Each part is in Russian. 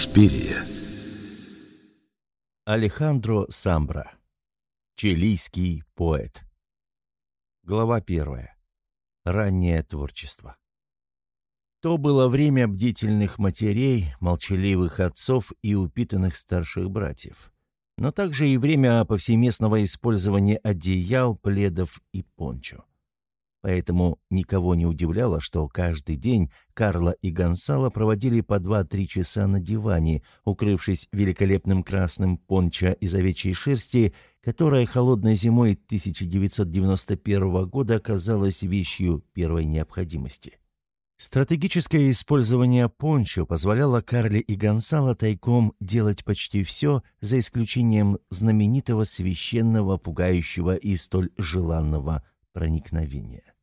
Инспирия. Алехандро Самбра. Чилийский поэт. Глава первая. Раннее творчество. То было время бдительных матерей, молчаливых отцов и упитанных старших братьев. Но также и время повсеместного использования одеял, пледов и пончо. Поэтому никого не удивляло, что каждый день Карла и Гонсало проводили по 2-3 часа на диване, укрывшись великолепным красным пончо из овечьей шерсти, которая холодной зимой 1991 года оказалась вещью первой необходимости. Стратегическое использование пончо позволяло Карле и Гонсало тайком делать почти все, за исключением знаменитого священного, пугающего и столь желанного проникновения.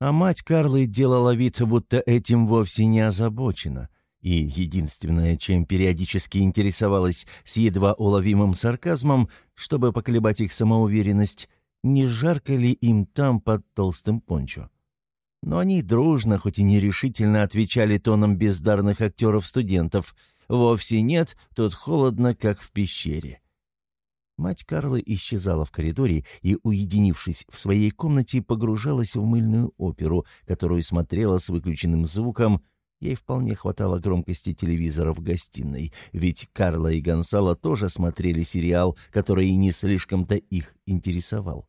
А мать Карлы делала вид, будто этим вовсе не озабочена, и единственное, чем периодически интересовалась с едва уловимым сарказмом, чтобы поколебать их самоуверенность, не жарко ли им там под толстым пончо. Но они дружно, хоть и нерешительно, отвечали тоном бездарных актеров-студентов. «Вовсе нет, тут холодно, как в пещере». Мать Карлы исчезала в коридоре и, уединившись в своей комнате, погружалась в мыльную оперу, которую смотрела с выключенным звуком. Ей вполне хватало громкости телевизора в гостиной, ведь Карла и Гонсало тоже смотрели сериал, который не слишком-то их интересовал.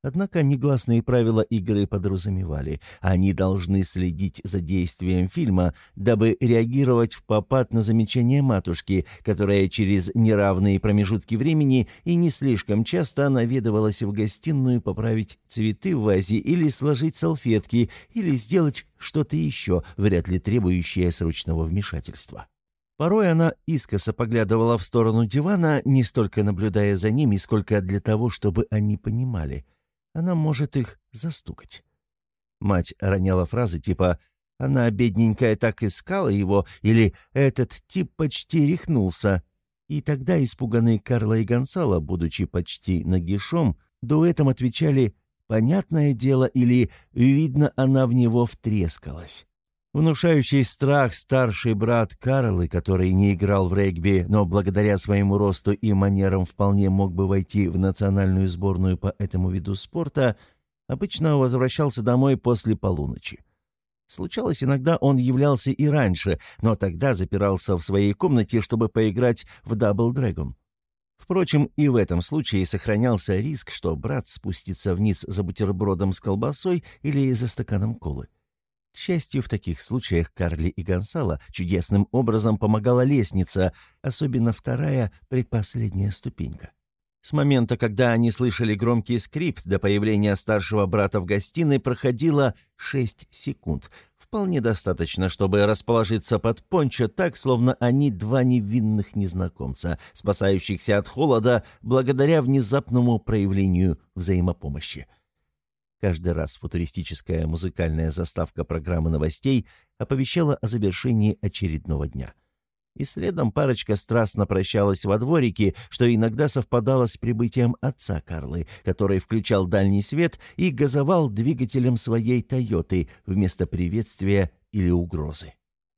Однако негласные правила игры подразумевали. Они должны следить за действием фильма, дабы реагировать в попад на замечания матушки, которая через неравные промежутки времени и не слишком часто наведывалась в гостиную поправить цветы в вазе или сложить салфетки, или сделать что-то еще, вряд ли требующее срочного вмешательства. Порой она искоса поглядывала в сторону дивана, не столько наблюдая за ними, сколько для того, чтобы они понимали – она может их застукать. Мать роняла фразы типа «Она, бедненькая, так искала его» или «Этот тип почти рехнулся». И тогда испуганные Карла и Гонсало, будучи почти нагишом, дуэтом отвечали «Понятное дело» или «Видно, она в него втрескалась». Внушающий страх старший брат Карлы, который не играл в регби, но благодаря своему росту и манерам вполне мог бы войти в национальную сборную по этому виду спорта, обычно возвращался домой после полуночи. Случалось, иногда он являлся и раньше, но тогда запирался в своей комнате, чтобы поиграть в Double Dragon. Впрочем, и в этом случае сохранялся риск, что брат спустится вниз за бутербродом с колбасой или за стаканом колы. К счастью, в таких случаях Карли и Гонсало чудесным образом помогала лестница, особенно вторая, предпоследняя ступенька. С момента, когда они слышали громкий скрип, до появления старшего брата в гостиной проходило шесть секунд. Вполне достаточно, чтобы расположиться под пончо так, словно они два невинных незнакомца, спасающихся от холода благодаря внезапному проявлению взаимопомощи. Каждый раз футуристическая музыкальная заставка программы новостей оповещала о завершении очередного дня. И следом парочка страстно прощалась во дворике, что иногда совпадало с прибытием отца Карлы, который включал дальний свет и газовал двигателем своей «Тойоты» вместо приветствия или угрозы.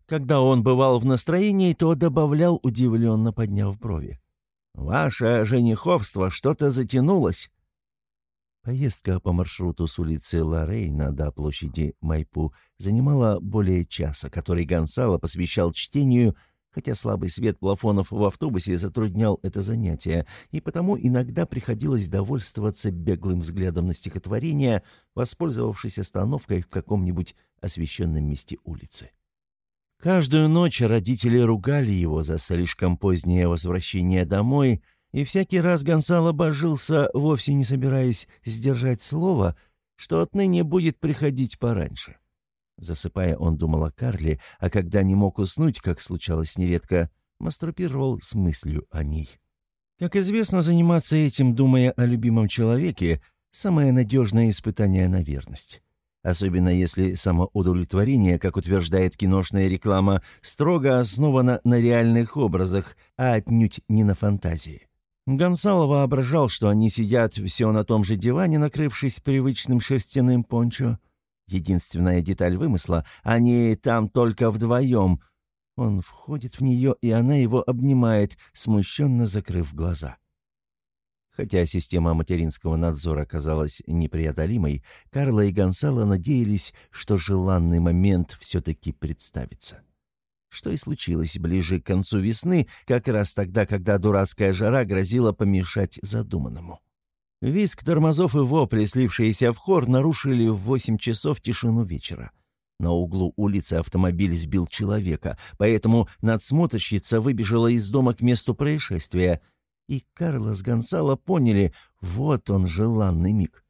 Когда он бывал в настроении, то добавлял, удивленно подняв брови. «Ваше жениховство что-то затянулось». Поездка по маршруту с улицы Лорейна до площади Майпу занимала более часа, который Гонсало посвящал чтению, хотя слабый свет плафонов в автобусе затруднял это занятие, и потому иногда приходилось довольствоваться беглым взглядом на стихотворение, воспользовавшись остановкой в каком-нибудь освещенном месте улицы. Каждую ночь родители ругали его за слишком позднее возвращение домой — и всякий раз Гонсало божился, вовсе не собираясь сдержать слово, что отныне будет приходить пораньше. Засыпая, он думал о Карле, а когда не мог уснуть, как случалось нередко, мастурбировал с мыслью о ней. Как известно, заниматься этим, думая о любимом человеке, самое надежное испытание на верность. Особенно если самоудовлетворение, как утверждает киношная реклама, строго основано на реальных образах, а отнюдь не на фантазии. Гонсало воображал, что они сидят все на том же диване, накрывшись привычным шерстяным пончо. Единственная деталь вымысла — они там только вдвоем. Он входит в нее, и она его обнимает, смущенно закрыв глаза. Хотя система материнского надзора казалась непреодолимой, Карла и Гонсало надеялись, что желанный момент все-таки представится. Что и случилось ближе к концу весны, как раз тогда, когда дурацкая жара грозила помешать задуманному. Виск тормозов и вопли, слившиеся в хор, нарушили в восемь часов тишину вечера. На углу улицы автомобиль сбил человека, поэтому надсмотрщица выбежала из дома к месту происшествия. И Карлос Гонсало поняли, вот он желанный миг.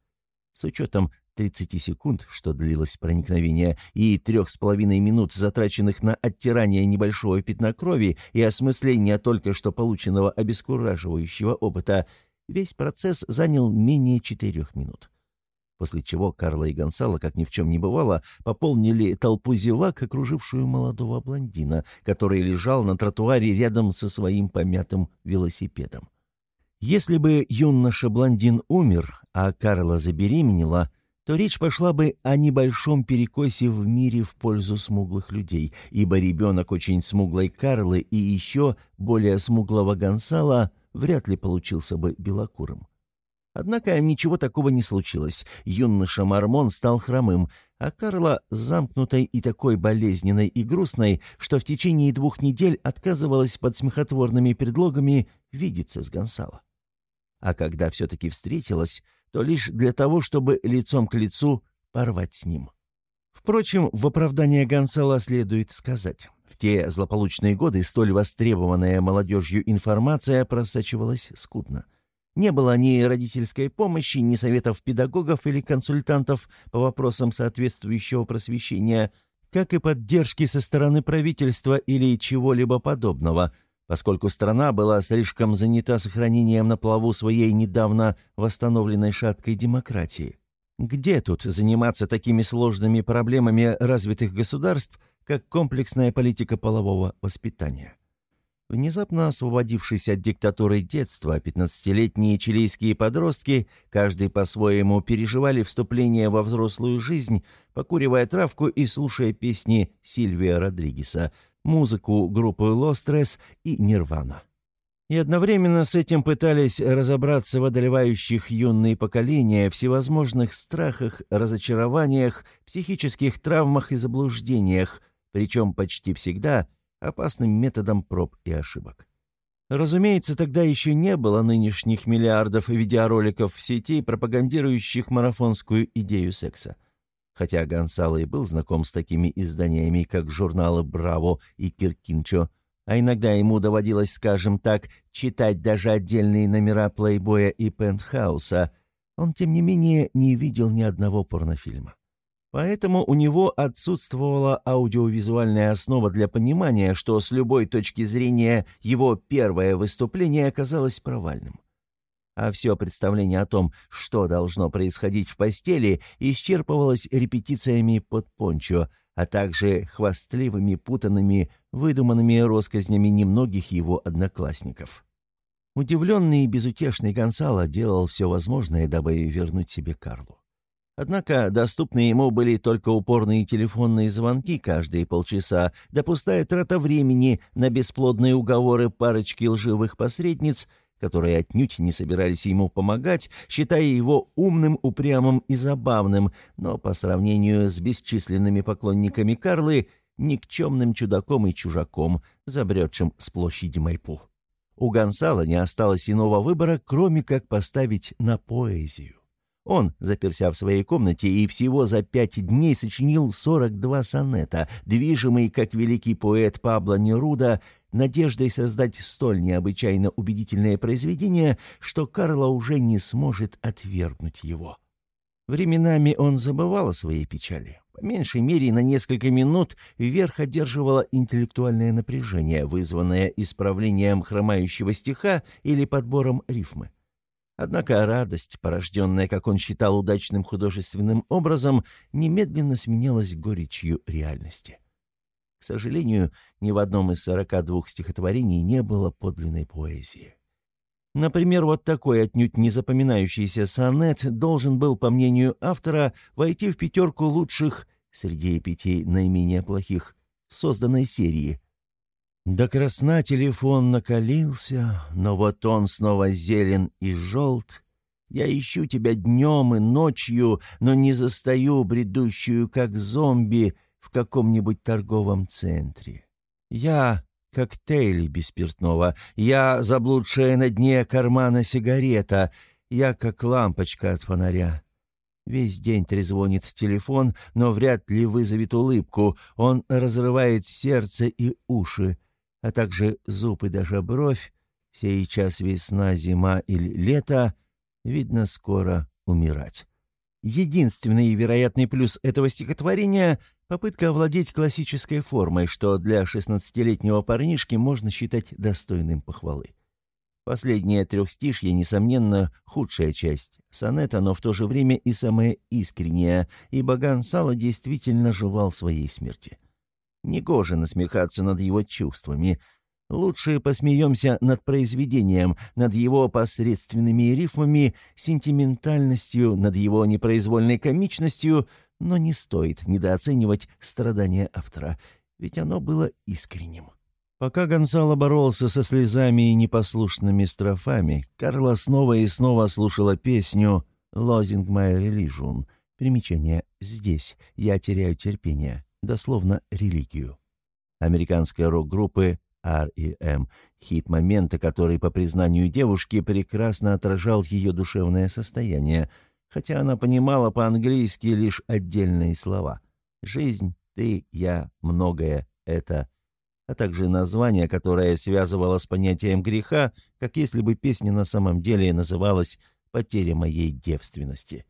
С учетом 30 секунд, что длилось проникновение, и трех с половиной минут, затраченных на оттирание небольшого пятна крови и осмысление только что полученного обескураживающего опыта — Весь процесс занял менее четырех минут. После чего Карла и Гонсало, как ни в чем не бывало, пополнили толпу зевак, окружившую молодого блондина, который лежал на тротуаре рядом со своим помятым велосипедом. Если бы юноша-блондин умер, а Карла забеременела, то речь пошла бы о небольшом перекосе в мире в пользу смуглых людей, ибо ребенок очень смуглой Карлы и еще более смуглого Гонсала вряд ли получился бы белокурым. Однако ничего такого не случилось. Юноша Мармон стал хромым, а Карла замкнутой и такой болезненной и грустной, что в течение двух недель отказывалась под смехотворными предлогами видеться с Гонсало. А когда все-таки встретилась, то лишь для того, чтобы лицом к лицу порвать с ним. Впрочем, в оправдание Гонсала следует сказать. В те злополучные годы столь востребованная молодежью информация просачивалась скудно. Не было ни родительской помощи, ни советов педагогов или консультантов по вопросам соответствующего просвещения, как и поддержки со стороны правительства или чего-либо подобного, поскольку страна была слишком занята сохранением на плаву своей недавно восстановленной шаткой демократии. Где тут заниматься такими сложными проблемами развитых государств – как комплексная политика полового воспитания. Внезапно освободившись от диктатуры детства, 15-летние чилийские подростки, каждый по-своему переживали вступление во взрослую жизнь, покуривая травку и слушая песни Сильвия Родригеса, музыку группы «Лостресс» и «Нирвана». И одновременно с этим пытались разобраться в одолевающих юные поколения, всевозможных страхах, разочарованиях, психических травмах и заблуждениях, причем почти всегда опасным методом проб и ошибок. Разумеется, тогда еще не было нынешних миллиардов видеороликов в сети, пропагандирующих марафонскую идею секса. Хотя Гонсало и был знаком с такими изданиями, как журналы «Браво» и «Киркинчо», а иногда ему доводилось, скажем так, читать даже отдельные номера «Плейбоя» и «Пентхауса», он, тем не менее, не видел ни одного порнофильма. Поэтому у него отсутствовала аудиовизуальная основа для понимания, что с любой точки зрения его первое выступление оказалось провальным. А все представление о том, что должно происходить в постели, исчерпывалось репетициями под пончо, а также хвастливыми, путанными, выдуманными россказнями немногих его одноклассников. Удивленный и безутешный Гонсало делал все возможное, дабы вернуть себе Карлу. Однако доступны ему были только упорные телефонные звонки каждые полчаса, да пустая трата времени на бесплодные уговоры парочки лживых посредниц, которые отнюдь не собирались ему помогать, считая его умным, упрямым и забавным, но по сравнению с бесчисленными поклонниками Карлы, никчемным чудаком и чужаком, забредшим с площади Майпу. У Гонсала не осталось иного выбора, кроме как поставить на поэзию. Он, заперся в своей комнате, и всего за пять дней сочинил 42 сонета, движимый, как великий поэт Пабло Неруда, надеждой создать столь необычайно убедительное произведение, что Карло уже не сможет отвергнуть его. Временами он забывал о своей печали. По меньшей мере, на несколько минут вверх одерживало интеллектуальное напряжение, вызванное исправлением хромающего стиха или подбором рифмы. Однако радость, порожденная, как он считал, удачным художественным образом, немедленно сменялась горечью реальности. К сожалению, ни в одном из сорока двух стихотворений не было подлинной поэзии. Например, вот такой отнюдь не запоминающийся сонет должен был, по мнению автора, войти в пятерку лучших, среди пяти наименее плохих, в созданной серии. До красна телефон накалился, но вот он снова зелен и желт. Я ищу тебя днем и ночью, но не застаю бредущую, как зомби, в каком-нибудь торговом центре. Я коктейли без спиртного, я заблудшая на дне кармана сигарета, я как лампочка от фонаря. Весь день трезвонит телефон, но вряд ли вызовет улыбку. Он разрывает сердце и уши а также зуб и даже бровь, сейчас весна, зима или лето, видно скоро умирать. Единственный вероятный плюс этого стихотворения — попытка овладеть классической формой, что для шестнадцатилетнего парнишки можно считать достойным похвалы. Последнее трехстишье, несомненно, худшая часть сонета, но в то же время и самая искренняя, ибо Гонсало действительно желал своей смерти. Негоже насмехаться над его чувствами. Лучше посмеемся над произведением, над его посредственными рифмами, сентиментальностью, над его непроизвольной комичностью, но не стоит недооценивать страдания автора, ведь оно было искренним. Пока Гонсало боролся со слезами и непослушными строфами, Карла снова и снова слушала песню «Losing my religion». Примечание «Здесь я теряю терпение» дословно религию. Американской рок-группы R.E.M. Хит момента, который, по признанию девушки, прекрасно отражал ее душевное состояние, хотя она понимала по-английски лишь отдельные слова. «Жизнь», «ты», «я», «многое», «это», а также название, которое связывало с понятием греха, как если бы песня на самом деле называлась «Потеря моей девственности».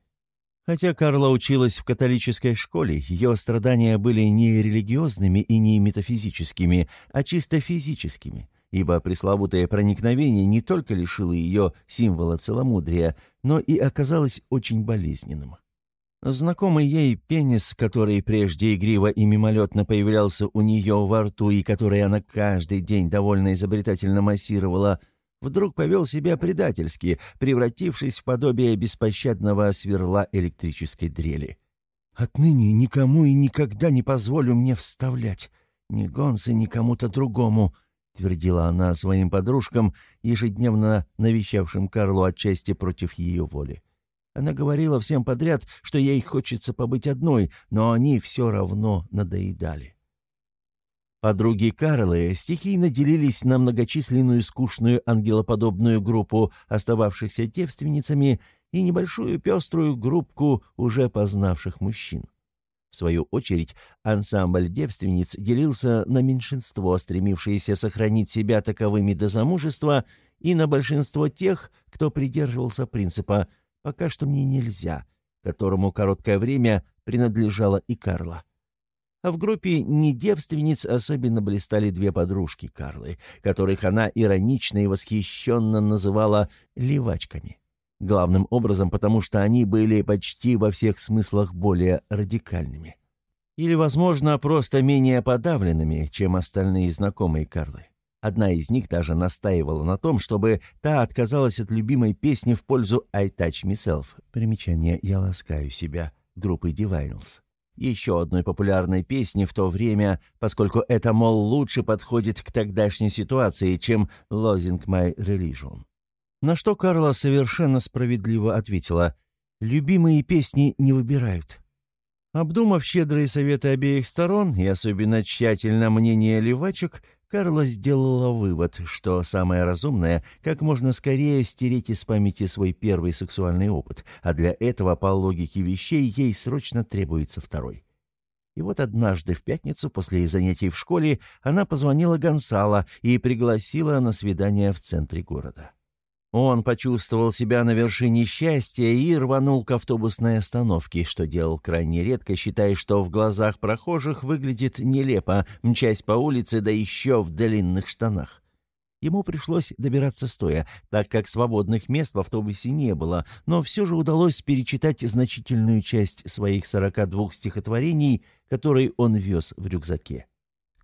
Хотя Карла училась в католической школе, ее страдания были не религиозными и не метафизическими, а чисто физическими, ибо пресловутое проникновение не только лишило ее символа целомудрия, но и оказалось очень болезненным. Знакомый ей пенис, который прежде игриво и мимолетно появлялся у нее во рту и который она каждый день довольно изобретательно массировала – вдруг повел себя предательски, превратившись в подобие беспощадного сверла электрической дрели. «Отныне никому и никогда не позволю мне вставлять. Ни Гонсе, ни кому-то другому», — твердила она своим подружкам, ежедневно навещавшим Карлу отчасти против ее воли. Она говорила всем подряд, что ей хочется побыть одной, но они все равно надоедали. Подруги Карлы стихийно делились на многочисленную скучную ангелоподобную группу остававшихся девственницами и небольшую пеструю группку уже познавших мужчин. В свою очередь, ансамбль девственниц делился на меньшинство, стремившееся сохранить себя таковыми до замужества, и на большинство тех, кто придерживался принципа «пока что мне нельзя», которому короткое время принадлежала и Карла. А в группе недевственниц особенно блистали две подружки Карлы, которых она иронично и восхищенно называла «левачками». Главным образом, потому что они были почти во всех смыслах более радикальными. Или, возможно, просто менее подавленными, чем остальные знакомые Карлы. Одна из них даже настаивала на том, чтобы та отказалась от любимой песни в пользу «I touch myself» примечание «Я ласкаю себя» группы Divinals еще одной популярной песни в то время, поскольку это, мол, лучше подходит к тогдашней ситуации, чем «Losing my religion». На что Карла совершенно справедливо ответила «Любимые песни не выбирают». Обдумав щедрые советы обеих сторон и особенно тщательно мнение левачек, Карла сделала вывод, что самое разумное – как можно скорее стереть из памяти свой первый сексуальный опыт, а для этого, по логике вещей, ей срочно требуется второй. И вот однажды в пятницу после занятий в школе она позвонила Гонсало и пригласила на свидание в центре города. Он почувствовал себя на вершине счастья и рванул к автобусной остановке, что делал крайне редко, считая, что в глазах прохожих выглядит нелепо, мчась по улице, да еще в длинных штанах. Ему пришлось добираться стоя, так как свободных мест в автобусе не было, но все же удалось перечитать значительную часть своих 42 стихотворений, которые он вез в рюкзаке.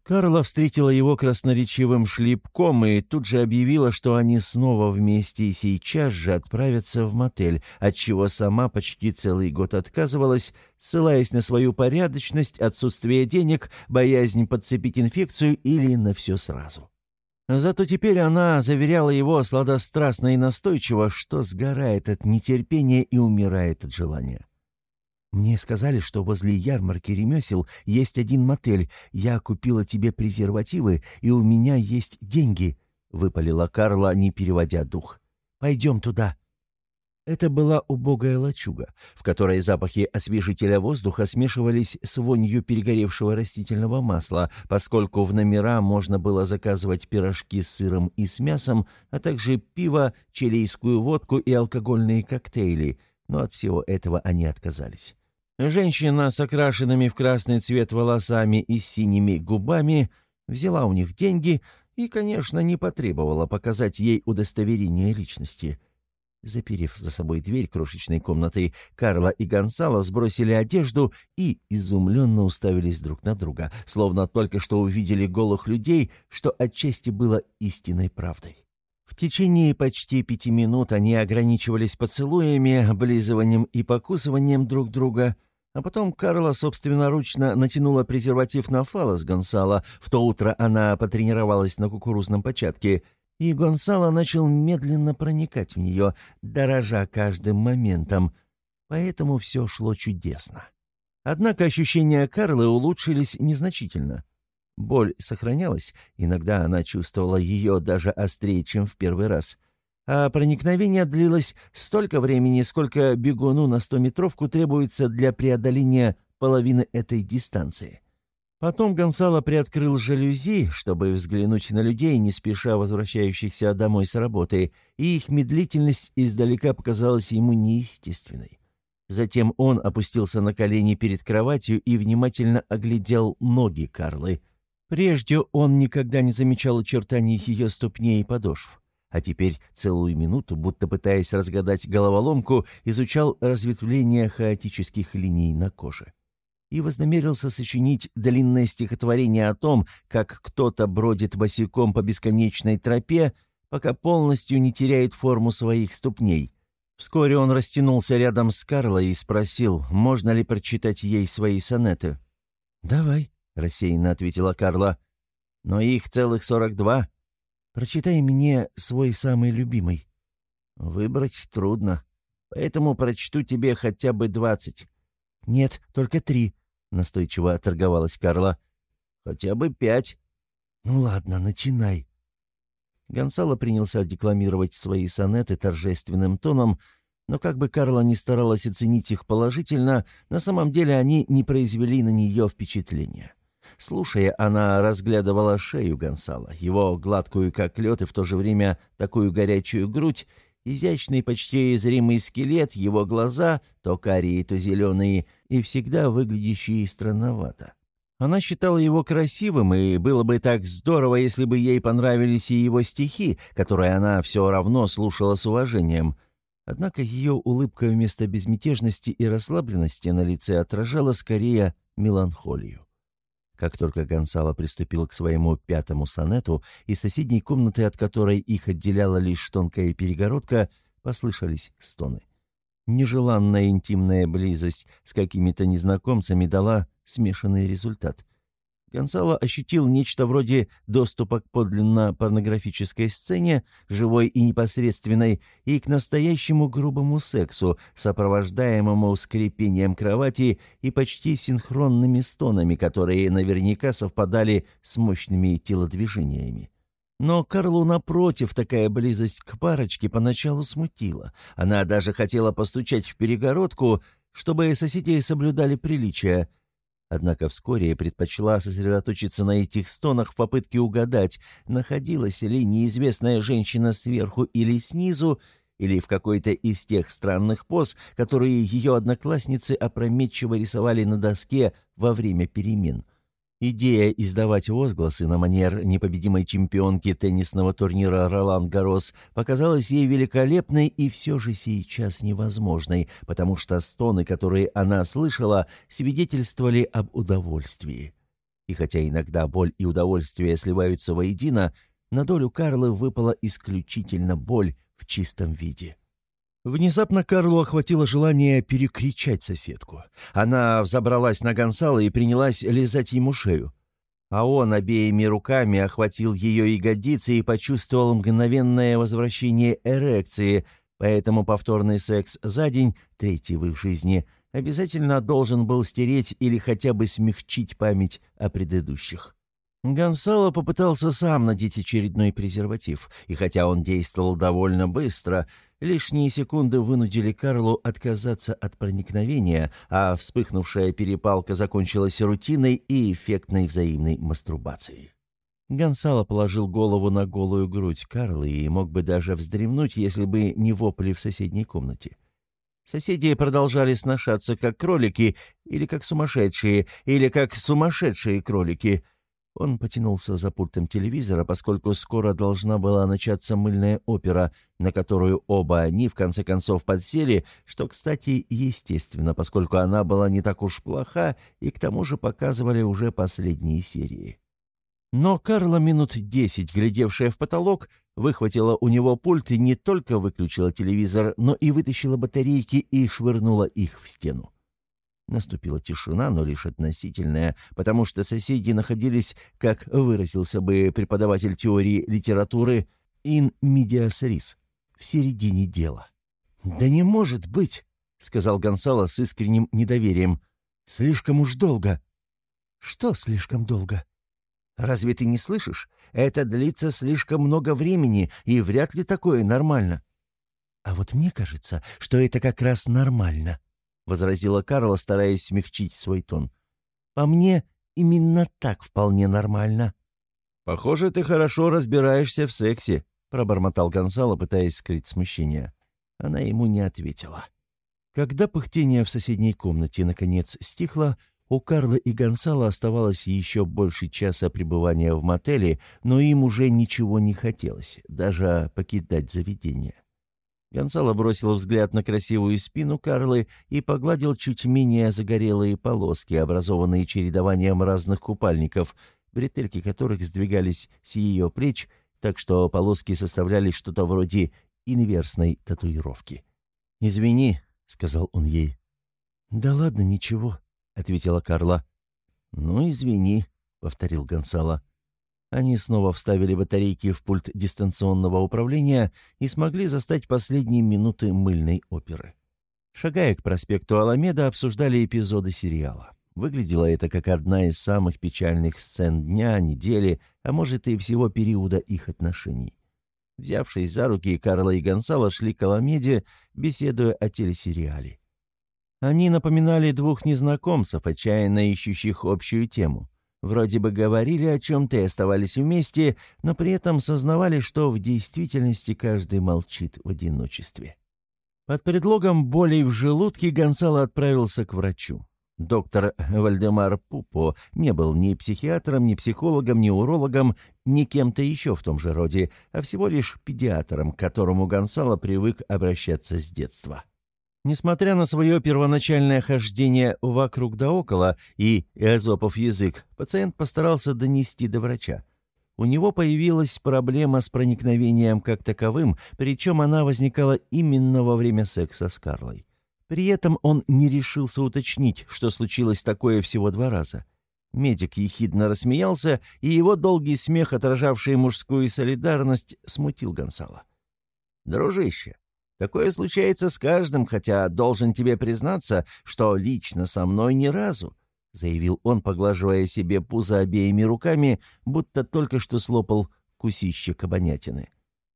Карла встретила его красноречивым шлепком и тут же объявила, что они снова вместе и сейчас же отправятся в мотель, отчего сама почти целый год отказывалась, ссылаясь на свою порядочность, отсутствие денег, боязнь подцепить инфекцию или на все сразу. Зато теперь она заверяла его сладострастно и настойчиво, что сгорает от нетерпения и умирает от желания. «Мне сказали, что возле ярмарки ремесел есть один мотель. Я купила тебе презервативы, и у меня есть деньги», — выпалила Карла, не переводя дух. «Пойдем туда». Это была убогая лачуга, в которой запахи освежителя воздуха смешивались с вонью перегоревшего растительного масла, поскольку в номера можно было заказывать пирожки с сыром и с мясом, а также пиво, чилийскую водку и алкогольные коктейли, но от всего этого они отказались. Женщина с окрашенными в красный цвет волосами и синими губами взяла у них деньги и, конечно, не потребовала показать ей удостоверение личности. Заперев за собой дверь крошечной комнаты, Карла и Гонсало сбросили одежду и изумленно уставились друг на друга, словно только что увидели голых людей, что отчасти было истинной правдой. Течение почти пяти минут они ограничивались поцелуями, облизыванием и покусыванием друг друга — а потом Карла собственноручно натянула презерватив на фалос Гонсала. В то утро она потренировалась на кукурузном початке, и Гонсало начал медленно проникать в нее, дорожа каждым моментом. Поэтому все шло чудесно. Однако ощущения Карлы улучшились незначительно. Боль сохранялась, иногда она чувствовала ее даже острее, чем в первый раз а проникновение длилось столько времени, сколько бегуну на стометровку требуется для преодоления половины этой дистанции. Потом Гонсало приоткрыл жалюзи, чтобы взглянуть на людей, не спеша возвращающихся домой с работы, и их медлительность издалека показалась ему неестественной. Затем он опустился на колени перед кроватью и внимательно оглядел ноги Карлы. Прежде он никогда не замечал очертаний ее ступней и подошв а теперь целую минуту, будто пытаясь разгадать головоломку, изучал разветвление хаотических линий на коже. И вознамерился сочинить длинное стихотворение о том, как кто-то бродит босиком по бесконечной тропе, пока полностью не теряет форму своих ступней. Вскоре он растянулся рядом с Карлой и спросил, можно ли прочитать ей свои сонеты. «Давай», — рассеянно ответила Карла. «Но их целых сорок два», Прочитай мне свой самый любимый». «Выбрать трудно, поэтому прочту тебе хотя бы двадцать». «Нет, только три», — настойчиво торговалась Карла. «Хотя бы пять». «Ну ладно, начинай». Гонсало принялся декламировать свои сонеты торжественным тоном, но как бы Карла ни старалась оценить их положительно, на самом деле они не произвели на нее впечатления. Слушая, она разглядывала шею Гонсала, его гладкую как лед и в то же время такую горячую грудь, изящный почти зримый скелет, его глаза, то карие, то зеленые, и всегда выглядящие странновато. Она считала его красивым, и было бы так здорово, если бы ей понравились и его стихи, которые она все равно слушала с уважением. Однако ее улыбка вместо безмятежности и расслабленности на лице отражала скорее меланхолию. Как только Гонсало приступил к своему пятому сонету, из соседней комнаты, от которой их отделяла лишь тонкая перегородка, послышались стоны. Нежеланная интимная близость с какими-то незнакомцами дала смешанный результат — Гонсало ощутил нечто вроде доступа к подлинно порнографической сцене, живой и непосредственной, и к настоящему грубому сексу, сопровождаемому скрипением кровати и почти синхронными стонами, которые наверняка совпадали с мощными телодвижениями. Но Карлу, напротив, такая близость к парочке поначалу смутила. Она даже хотела постучать в перегородку, чтобы соседи соблюдали приличия, Однако вскоре предпочла сосредоточиться на этих стонах в попытке угадать, находилась ли неизвестная женщина сверху или снизу, или в какой-то из тех странных поз, которые ее одноклассницы опрометчиво рисовали на доске во время перемен. Идея издавать возгласы на манер непобедимой чемпионки теннисного турнира Ролан Гарос показалась ей великолепной и все же сейчас невозможной, потому что стоны, которые она слышала, свидетельствовали об удовольствии. И хотя иногда боль и удовольствие сливаются воедино, на долю Карлы выпала исключительно боль в чистом виде. Внезапно Карлу охватило желание перекричать соседку. Она взобралась на Гонсала и принялась лизать ему шею. А он обеими руками охватил ее ягодицы и почувствовал мгновенное возвращение эрекции, поэтому повторный секс за день, третий в их жизни, обязательно должен был стереть или хотя бы смягчить память о предыдущих. Гонсало попытался сам надеть очередной презерватив, и хотя он действовал довольно быстро, лишние секунды вынудили Карлу отказаться от проникновения, а вспыхнувшая перепалка закончилась рутиной и эффектной взаимной мастурбацией. Гонсало положил голову на голую грудь Карлы и мог бы даже вздремнуть, если бы не вопли в соседней комнате. Соседи продолжали сношаться как кролики, или как сумасшедшие, или как сумасшедшие кролики — он потянулся за пультом телевизора, поскольку скоро должна была начаться мыльная опера, на которую оба они в конце концов подсели, что, кстати, естественно, поскольку она была не так уж плоха, и к тому же показывали уже последние серии. Но Карла, минут десять глядевшая в потолок, выхватила у него пульт и не только выключила телевизор, но и вытащила батарейки и швырнула их в стену. Наступила тишина, но лишь относительная, потому что соседи находились, как выразился бы преподаватель теории литературы, «in medias ris» — в середине дела. «Да не может быть!» — сказал Гонсало с искренним недоверием. «Слишком уж долго». «Что слишком долго?» «Разве ты не слышишь? Это длится слишком много времени, и вряд ли такое нормально». «А вот мне кажется, что это как раз нормально», возразила Карла, стараясь смягчить свой тон. «По мне, именно так вполне нормально». «Похоже, ты хорошо разбираешься в сексе», — пробормотал Гонсало, пытаясь скрыть смущение. Она ему не ответила. Когда пыхтение в соседней комнате наконец стихло, у Карла и Гонсала оставалось еще больше часа пребывания в мотеле, но им уже ничего не хотелось, даже покидать заведение. Гонсало бросил взгляд на красивую спину Карлы и погладил чуть менее загорелые полоски, образованные чередованием разных купальников, бретельки которых сдвигались с ее плеч, так что полоски составляли что-то вроде инверсной татуировки. «Извини», — сказал он ей. «Да ладно, ничего», — ответила Карла. «Ну, извини», — повторил Гонсало. Они снова вставили батарейки в пульт дистанционного управления и смогли застать последние минуты мыльной оперы. Шагая к проспекту Аламеда, обсуждали эпизоды сериала. Выглядело это как одна из самых печальных сцен дня, недели, а может и всего периода их отношений. Взявшись за руки, Карла и Гонсало шли к Аламеде, беседуя о телесериале. Они напоминали двух незнакомцев, отчаянно ищущих общую тему. Вроде бы говорили о чем-то и оставались вместе, но при этом сознавали, что в действительности каждый молчит в одиночестве. Под предлогом болей в желудке Гонсало отправился к врачу. Доктор Вальдемар Пупо не был ни психиатром, ни психологом, ни урологом, ни кем-то еще в том же роде, а всего лишь педиатром, к которому Гонсало привык обращаться с детства. Несмотря на свое первоначальное хождение вокруг да около и эзопов язык, пациент постарался донести до врача. У него появилась проблема с проникновением как таковым, причем она возникала именно во время секса с Карлой. При этом он не решился уточнить, что случилось такое всего два раза. Медик ехидно рассмеялся, и его долгий смех, отражавший мужскую солидарность, смутил Гонсала. «Дружище, Такое случается с каждым, хотя должен тебе признаться, что лично со мной ни разу», — заявил он, поглаживая себе пузо обеими руками, будто только что слопал кусище кабанятины.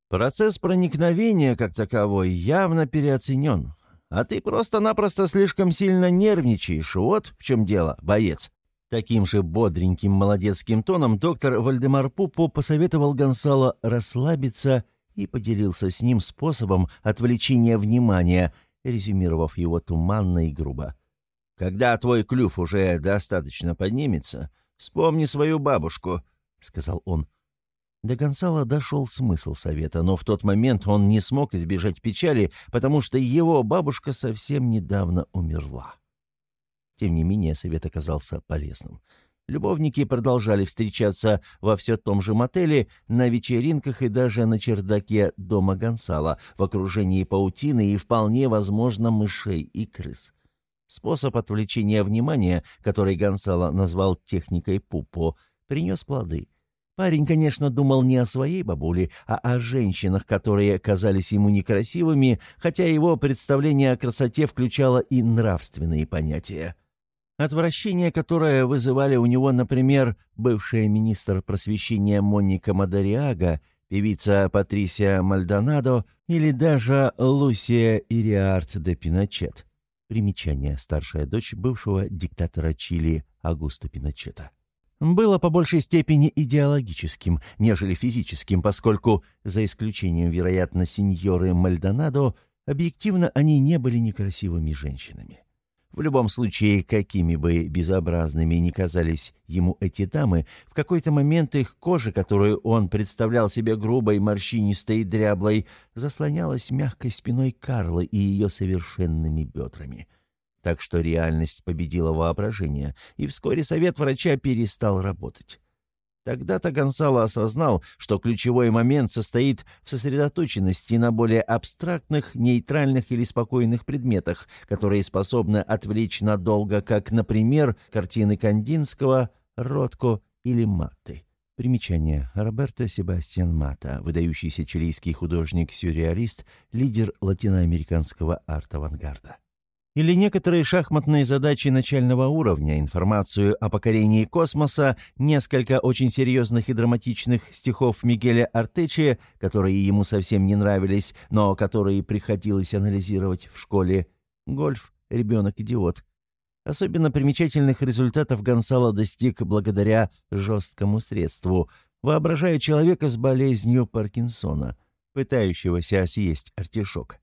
«Процесс проникновения, как таковой, явно переоценен. А ты просто-напросто слишком сильно нервничаешь. Вот в чем дело, боец». Таким же бодреньким молодецким тоном доктор Вальдемар Пупо посоветовал Гонсало расслабиться и поделился с ним способом отвлечения внимания, резюмировав его туманно и грубо. «Когда твой клюв уже достаточно поднимется, вспомни свою бабушку», — сказал он. До Гонсала дошел смысл совета, но в тот момент он не смог избежать печали, потому что его бабушка совсем недавно умерла. Тем не менее, совет оказался полезным. Любовники продолжали встречаться во все том же мотеле, на вечеринках и даже на чердаке дома Гонсала, в окружении паутины и, вполне возможно, мышей и крыс. Способ отвлечения внимания, который Гонсало назвал техникой Пупо, принес плоды. Парень, конечно, думал не о своей бабуле, а о женщинах, которые казались ему некрасивыми, хотя его представление о красоте включало и нравственные понятия. Отвращение, которое вызывали у него, например, бывшая министр просвещения Моника Мадариага, певица Патрисия Мальдонадо или даже Лусия Ириард де Пиночет. Примечание. Старшая дочь бывшего диктатора Чили Агуста Пиночета. Было по большей степени идеологическим, нежели физическим, поскольку, за исключением, вероятно, сеньоры Мальдонадо, объективно они не были некрасивыми женщинами. В любом случае, какими бы безобразными ни казались ему эти дамы, в какой-то момент их кожа, которую он представлял себе грубой, морщинистой и дряблой, заслонялась мягкой спиной Карлы и ее совершенными бедрами. Так что реальность победила воображение, и вскоре совет врача перестал работать. Тогда-то Гонсало осознал, что ключевой момент состоит в сосредоточенности на более абстрактных, нейтральных или спокойных предметах, которые способны отвлечь надолго, как, например, картины Кандинского, Ротко или Матты. Примечание. Роберто Себастьян Мата, выдающийся чилийский художник-сюрреалист, лидер латиноамериканского арт-авангарда. Или некоторые шахматные задачи начального уровня, информацию о покорении космоса, несколько очень серьезных и драматичных стихов Мигеля Артечи, которые ему совсем не нравились, но которые приходилось анализировать в школе. Гольф, ребенок-идиот. Особенно примечательных результатов Гонсало достиг благодаря жесткому средству, воображая человека с болезнью Паркинсона, пытающегося съесть артишок.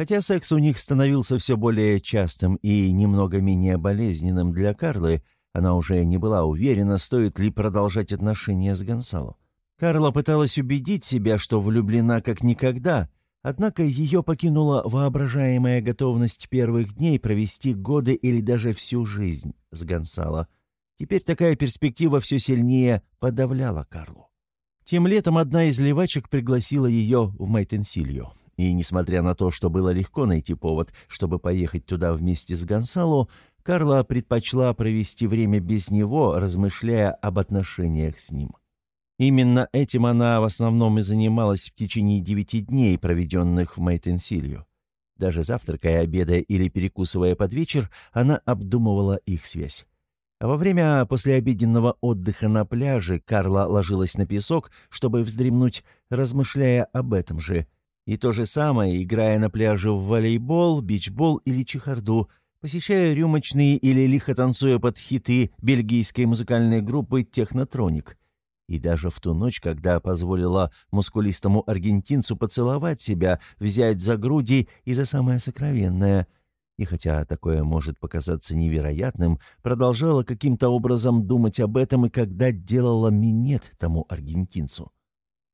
Хотя секс у них становился все более частым и немного менее болезненным для Карлы, она уже не была уверена, стоит ли продолжать отношения с Гонсало. Карла пыталась убедить себя, что влюблена как никогда, однако ее покинула воображаемая готовность первых дней провести годы или даже всю жизнь с Гонсало. Теперь такая перспектива все сильнее подавляла Карлу. Тем летом одна из левачек пригласила ее в Майтенсилью. И, несмотря на то, что было легко найти повод, чтобы поехать туда вместе с Гонсало, Карла предпочла провести время без него, размышляя об отношениях с ним. Именно этим она в основном и занималась в течение девяти дней, проведенных в Майтенсилью. Даже завтракая, обедая или перекусывая под вечер, она обдумывала их связь. А во время послеобеденного отдыха на пляже Карла ложилась на песок, чтобы вздремнуть, размышляя об этом же. И то же самое, играя на пляже в волейбол, бичбол или чехарду, посещая рюмочные или лихо танцуя под хиты бельгийской музыкальной группы «Технотроник». И даже в ту ночь, когда позволила мускулистому аргентинцу поцеловать себя, взять за груди и за самое сокровенное – и хотя такое может показаться невероятным, продолжала каким-то образом думать об этом и когда делала минет тому аргентинцу.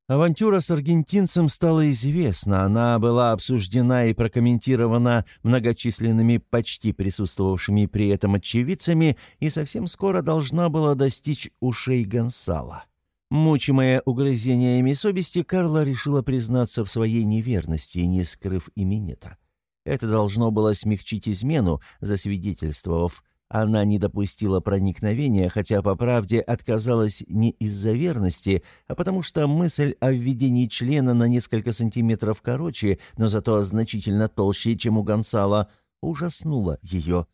Авантюра с аргентинцем стала известна, она была обсуждена и прокомментирована многочисленными почти присутствовавшими при этом очевидцами и совсем скоро должна была достичь ушей Гонсала. Мучимая угрызениями совести, Карла решила признаться в своей неверности, не скрыв и минета. Это должно было смягчить измену, засвидетельствовав. Она не допустила проникновения, хотя, по правде, отказалась не из-за верности, а потому что мысль о введении члена на несколько сантиметров короче, но зато значительно толще, чем у Гонсала, ужаснула ее.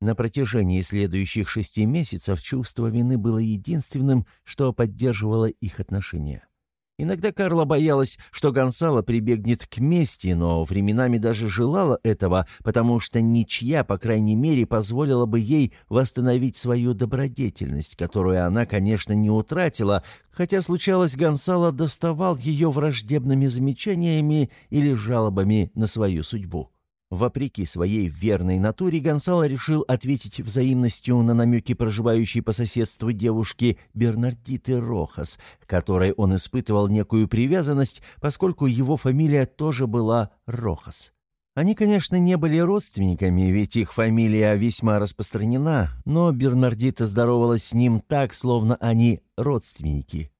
На протяжении следующих шести месяцев чувство вины было единственным, что поддерживало их отношения. Иногда Карла боялась, что Гонсало прибегнет к мести, но временами даже желала этого, потому что ничья, по крайней мере, позволила бы ей восстановить свою добродетельность, которую она, конечно, не утратила, хотя случалось, Гонсало доставал ее враждебными замечаниями или жалобами на свою судьбу. Вопреки своей верной натуре, Гонсало решил ответить взаимностью на намеки проживающей по соседству девушки Бернардиты Рохас, к которой он испытывал некую привязанность, поскольку его фамилия тоже была Рохас. Они, конечно, не были родственниками, ведь их фамилия весьма распространена, но Бернардита здоровалась с ним так, словно они родственники.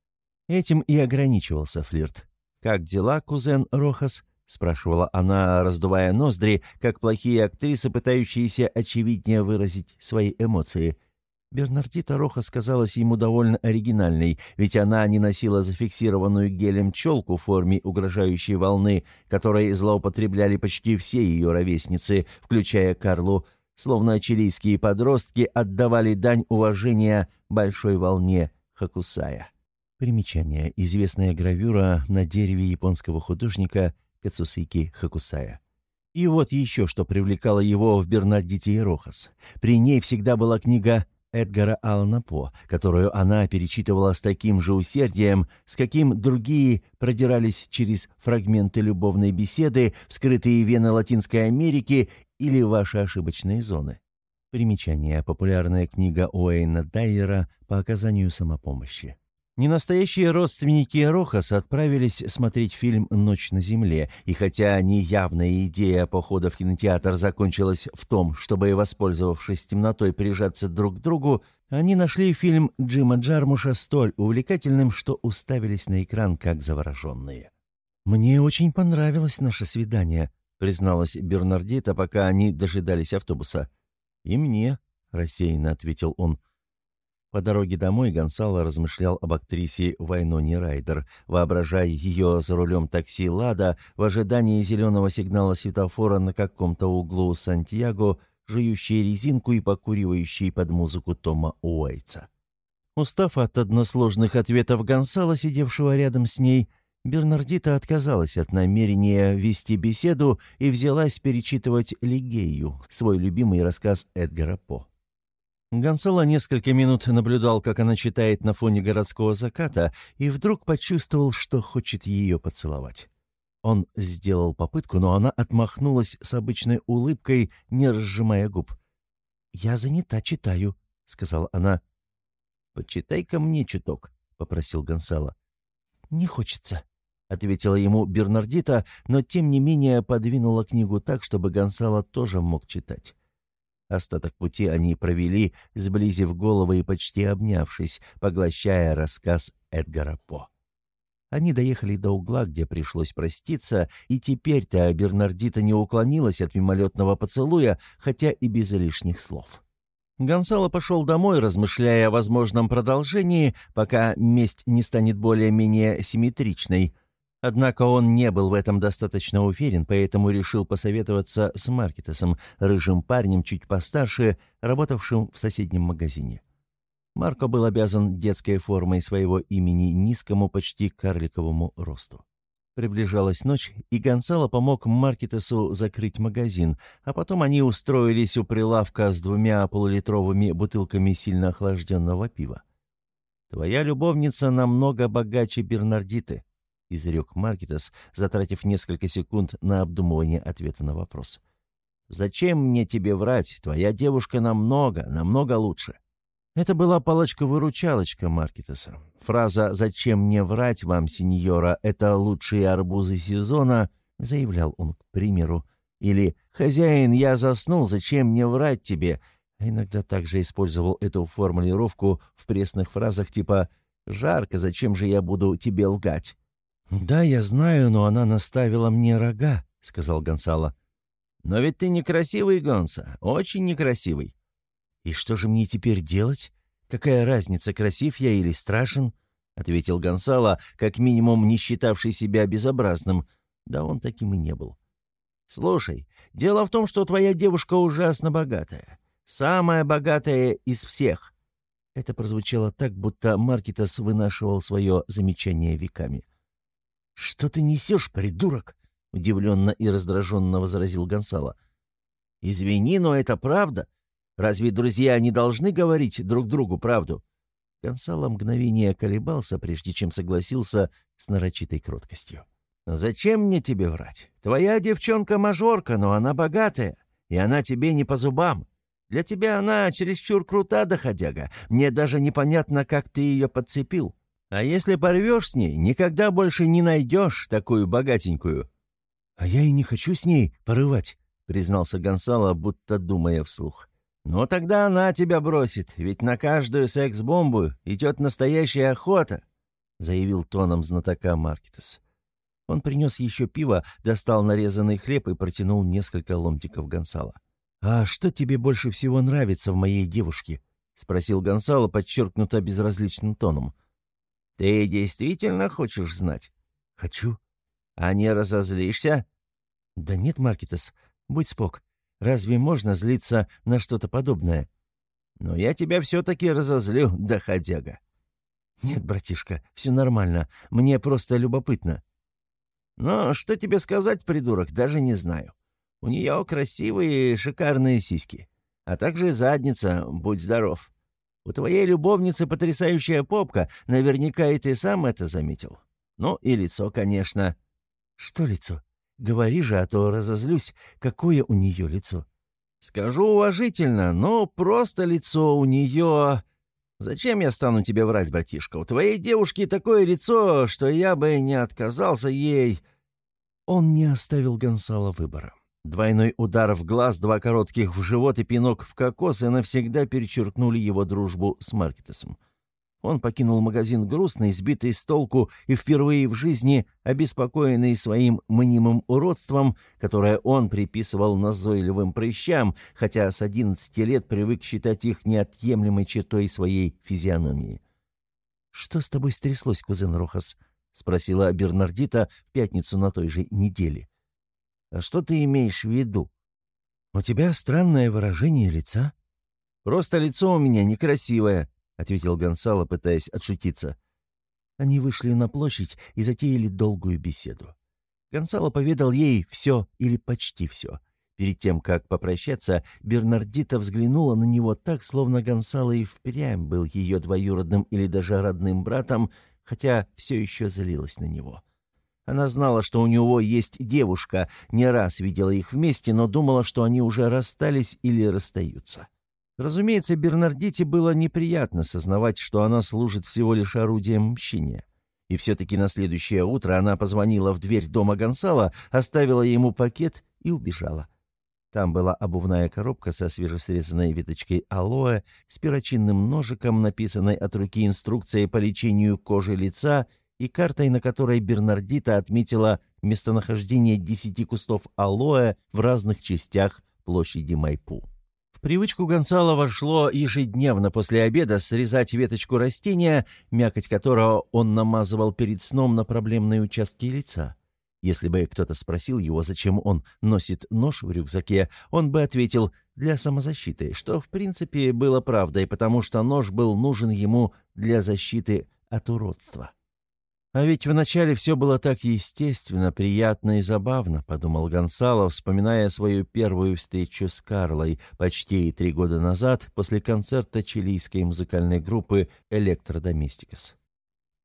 Этим и ограничивался флирт. «Как дела, кузен Рохас?» — спрашивала она, раздувая ноздри, как плохие актрисы, пытающиеся очевиднее выразить свои эмоции. Бернардита Роха сказалась ему довольно оригинальной, ведь она не носила зафиксированную гелем челку в форме угрожающей волны, которой злоупотребляли почти все ее ровесницы, включая Карлу, словно чилийские подростки отдавали дань уважения большой волне Хакусая. Примечание. Известная гравюра на дереве японского художника Кацусики Хакусая. И вот еще что привлекало его в Бернардите и Рохас. При ней всегда была книга Эдгара Аллана По, которую она перечитывала с таким же усердием, с каким другие продирались через фрагменты любовной беседы, вскрытые вены Латинской Америки или ваши ошибочные зоны. Примечание. Популярная книга Уэйна Дайера по оказанию самопомощи. Ненастоящие родственники Рохас отправились смотреть фильм «Ночь на земле», и хотя неявная идея похода в кинотеатр закончилась в том, чтобы, воспользовавшись темнотой, прижаться друг к другу, они нашли фильм Джима Джармуша столь увлекательным, что уставились на экран как завороженные. «Мне очень понравилось наше свидание», — призналась Бернардита, пока они дожидались автобуса. «И мне», — рассеянно ответил он, — по дороге домой Гонсало размышлял об актрисе Вайноне Райдер, воображая ее за рулем такси «Лада» в ожидании зеленого сигнала светофора на каком-то углу Сантьяго, жующей резинку и покуривающей под музыку Тома Уэйтса. Устав от односложных ответов Гонсала, сидевшего рядом с ней, Бернардита отказалась от намерения вести беседу и взялась перечитывать «Лигею», свой любимый рассказ Эдгара По. Гонсало несколько минут наблюдал, как она читает на фоне городского заката, и вдруг почувствовал, что хочет ее поцеловать. Он сделал попытку, но она отмахнулась с обычной улыбкой, не разжимая губ. «Я занята, читаю», — сказала она. «Почитай-ка мне чуток», — попросил Гонсало. «Не хочется», — ответила ему Бернардита, но тем не менее подвинула книгу так, чтобы Гонсало тоже мог читать. Остаток пути они провели, сблизив головы и почти обнявшись, поглощая рассказ Эдгара По. Они доехали до угла, где пришлось проститься, и теперь-то Бернардита не уклонилась от мимолетного поцелуя, хотя и без лишних слов. Гонсало пошел домой, размышляя о возможном продолжении, пока месть не станет более-менее симметричной — Однако он не был в этом достаточно уверен, поэтому решил посоветоваться с Маркетесом, рыжим парнем чуть постарше, работавшим в соседнем магазине. Марко был обязан детской формой своего имени низкому, почти карликовому росту. Приближалась ночь, и Гонсало помог Маркетесу закрыть магазин, а потом они устроились у прилавка с двумя полулитровыми бутылками сильно охлажденного пива. «Твоя любовница намного богаче Бернардиты», — изрек Маркетас, затратив несколько секунд на обдумывание ответа на вопрос. «Зачем мне тебе врать? Твоя девушка намного, намного лучше». Это была палочка-выручалочка Маркетаса. Фраза «Зачем мне врать вам, сеньора, это лучшие арбузы сезона», заявлял он, к примеру. Или «Хозяин, я заснул, зачем мне врать тебе?» А иногда также использовал эту формулировку в пресных фразах типа «Жарко, зачем же я буду тебе лгать?» «Да, я знаю, но она наставила мне рога», — сказал Гонсало. «Но ведь ты некрасивый, Гонса, очень некрасивый». «И что же мне теперь делать? Какая разница, красив я или страшен?» — ответил Гонсало, как минимум не считавший себя безобразным. Да он таким и не был. «Слушай, дело в том, что твоя девушка ужасно богатая. Самая богатая из всех». Это прозвучало так, будто Маркетас вынашивал свое замечание веками. «Что ты несешь, придурок?» — удивленно и раздраженно возразил Гонсало. «Извини, но это правда. Разве друзья не должны говорить друг другу правду?» Гонсало мгновение колебался, прежде чем согласился с нарочитой кроткостью. «Зачем мне тебе врать? Твоя девчонка мажорка, но она богатая, и она тебе не по зубам. Для тебя она чересчур крута, доходяга. Мне даже непонятно, как ты ее подцепил. А если порвешь с ней, никогда больше не найдешь такую богатенькую». «А я и не хочу с ней порывать», — признался Гонсало, будто думая вслух. «Ну тогда она тебя бросит, ведь на каждую секс-бомбу идет настоящая охота», — заявил тоном знатока Маркетес. Он принес еще пиво, достал нарезанный хлеб и протянул несколько ломтиков Гонсала. «А что тебе больше всего нравится в моей девушке?» — спросил Гонсало подчеркнуто безразличным тоном. «Ты действительно хочешь знать?» «Хочу». «А не разозлишься?» «Да нет, Маркетес, будь спок. Разве можно злиться на что-то подобное?» «Но я тебя все-таки разозлю, доходяга». «Нет, братишка, все нормально. Мне просто любопытно». «Ну, что тебе сказать, придурок, даже не знаю. У нее красивые шикарные сиськи, а также задница, будь здоров. У твоей любовницы потрясающая попка, наверняка и ты сам это заметил. Ну и лицо, конечно». «Что лицо? Говори же, а то разозлюсь. Какое у нее лицо?» «Скажу уважительно, но просто лицо у нее...» «Зачем я стану тебе врать, братишка? У твоей девушки такое лицо, что я бы не отказался ей...» Он не оставил Гонсала выбора. Двойной удар в глаз, два коротких в живот и пинок в кокос и навсегда перечеркнули его дружбу с Маркетесом. Он покинул магазин грустный, сбитый с толку и впервые в жизни обеспокоенный своим мнимым уродством, которое он приписывал назойливым прыщам, хотя с 11 лет привык считать их неотъемлемой чертой своей физиономии. «Что с тобой стряслось, кузен Рохас?» — спросила Бернардита в пятницу на той же неделе. «А что ты имеешь в виду?» «У тебя странное выражение лица». «Просто лицо у меня некрасивое», — ответил Гонсало, пытаясь отшутиться. Они вышли на площадь и затеяли долгую беседу. Гонсало поведал ей все или почти все. Перед тем, как попрощаться, Бернардита взглянула на него так, словно Гонсало и впрямь был ее двоюродным или даже родным братом, хотя все еще злилась на него. Она знала, что у него есть девушка, не раз видела их вместе, но думала, что они уже расстались или расстаются. Разумеется, Бернардите было неприятно сознавать, что она служит всего лишь орудием мщения. И все-таки на следующее утро она позвонила в дверь дома Гонсала, оставила ему пакет и убежала. Там была обувная коробка со свежесрезанной веточкой алоэ, с перочинным ножиком, написанной от руки инструкцией по лечению кожи лица и картой, на которой Бернардита отметила местонахождение десяти кустов алоэ в разных частях площади Майпу привычку Гонсала вошло ежедневно после обеда срезать веточку растения, мякоть которого он намазывал перед сном на проблемные участки лица. Если бы кто-то спросил его, зачем он носит нож в рюкзаке, он бы ответил «для самозащиты», что в принципе было правдой, потому что нож был нужен ему для защиты от уродства. «А ведь вначале все было так естественно, приятно и забавно», — подумал Гонсало, вспоминая свою первую встречу с Карлой почти три года назад после концерта чилийской музыкальной группы «Электродоместикас».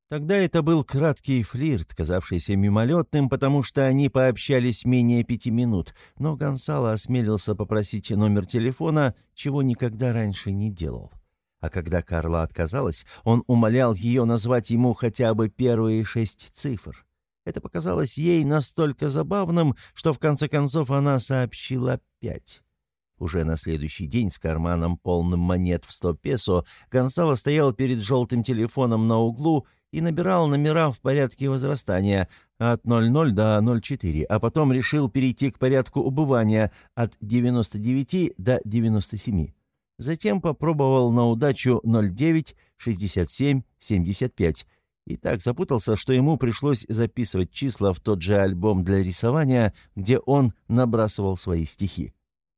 Тогда это был краткий флирт, казавшийся мимолетным, потому что они пообщались менее пяти минут, но Гонсало осмелился попросить номер телефона, чего никогда раньше не делал. А когда Карла отказалась, он умолял ее назвать ему хотя бы первые шесть цифр. Это показалось ей настолько забавным, что в конце концов она сообщила пять. Уже на следующий день с карманом полным монет в сто песо Гонсало стоял перед желтым телефоном на углу и набирал номера в порядке возрастания от 00 до 04, а потом решил перейти к порядку убывания от 99 до 97. Затем попробовал на удачу 09, 67, 75. И так запутался, что ему пришлось записывать числа в тот же альбом для рисования, где он набрасывал свои стихи.